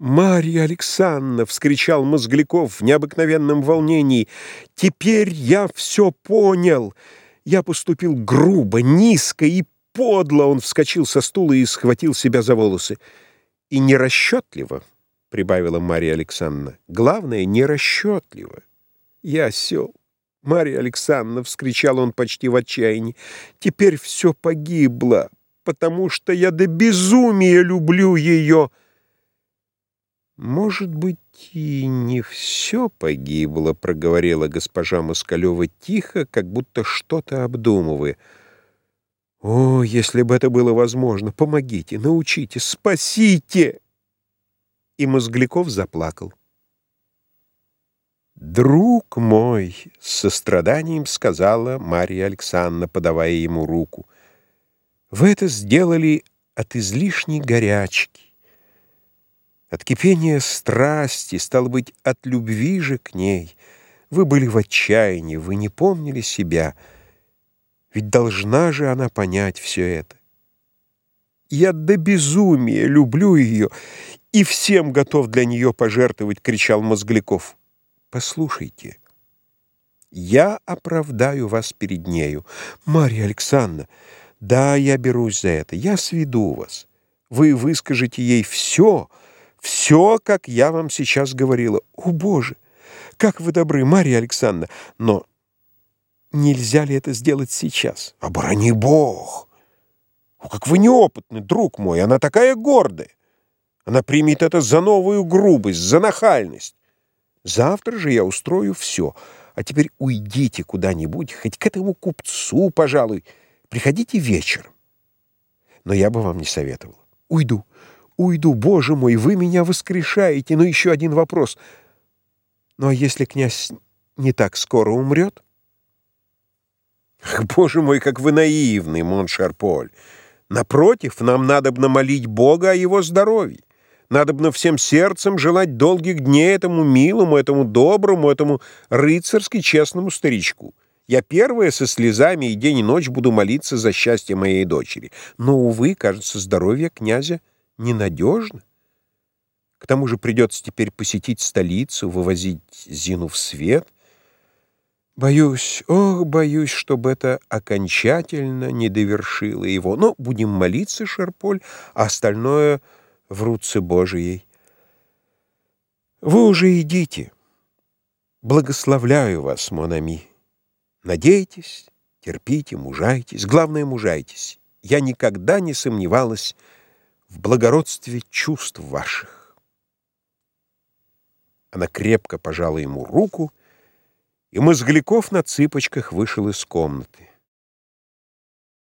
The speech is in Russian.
«Марья Александровна!» — вскричал Мозгляков в необыкновенном волнении. «Теперь я все понял! Я поступил грубо, низко и подло!» Он вскочил со стула и схватил себя за волосы. «И нерасчетливо!» — прибавила Марья Александровна. «Главное, нерасчетливо! Я осел!» «Марья Александровна!» — вскричал он почти в отчаянии. «Теперь все погибло, потому что я до безумия люблю ее!» «Может быть, и не все погибло», — проговорила госпожа Москалева тихо, как будто что-то обдумывая. «О, если бы это было возможно! Помогите, научите, спасите!» И Мозгляков заплакал. «Друг мой!» — с состраданием сказала Марья Александровна, подавая ему руку. «Вы это сделали от излишней горячки. От кипения страсти, стало быть, от любви же к ней. Вы были в отчаянии, вы не помнили себя. Ведь должна же она понять все это. «Я до безумия люблю ее и всем готов для нее пожертвовать», — кричал Мозгляков. «Послушайте, я оправдаю вас перед нею. Марья Александровна, да, я берусь за это, я сведу вас. Вы выскажете ей все, — все, как я вам сейчас говорила. О, Боже! Как вы добры, Марья Александровна! Но нельзя ли это сделать сейчас? Оборони Бог! О, как вы неопытны, друг мой! Она такая гордая! Она примет это за новую грубость, за нахальность. Завтра же я устрою все. А теперь уйдите куда-нибудь, хоть к этому купцу, пожалуй. Приходите вечером. Но я бы вам не советовал. Уйду. Уйду, Боже мой, вы меня воскрешаете. Но еще один вопрос. Ну а если князь не так скоро умрет? Боже мой, как вы наивный, Моншарполь. Напротив, нам надобно молить Бога о его здоровье. Надобно всем сердцем желать долгих дней этому милому, этому доброму, этому рыцарски честному старичку. Я первая со слезами и день и ночь буду молиться за счастье моей дочери. Но, увы, кажется, здоровье князя — ненадежно. К тому же придется теперь посетить столицу, вывозить Зину в свет. Боюсь, ох, боюсь, чтобы это окончательно не довершило его. Но будем молиться, Шарполь, а остальное в руце Божией. Вы уже идите. Благословляю вас, Монами. Надейтесь, терпите, мужайтесь. Главное, мужайтесь. Я никогда не сомневалась, в благородстве чувств ваших. Она крепко пожала ему руку, и Мозгляков на цыпочках вышел из комнаты.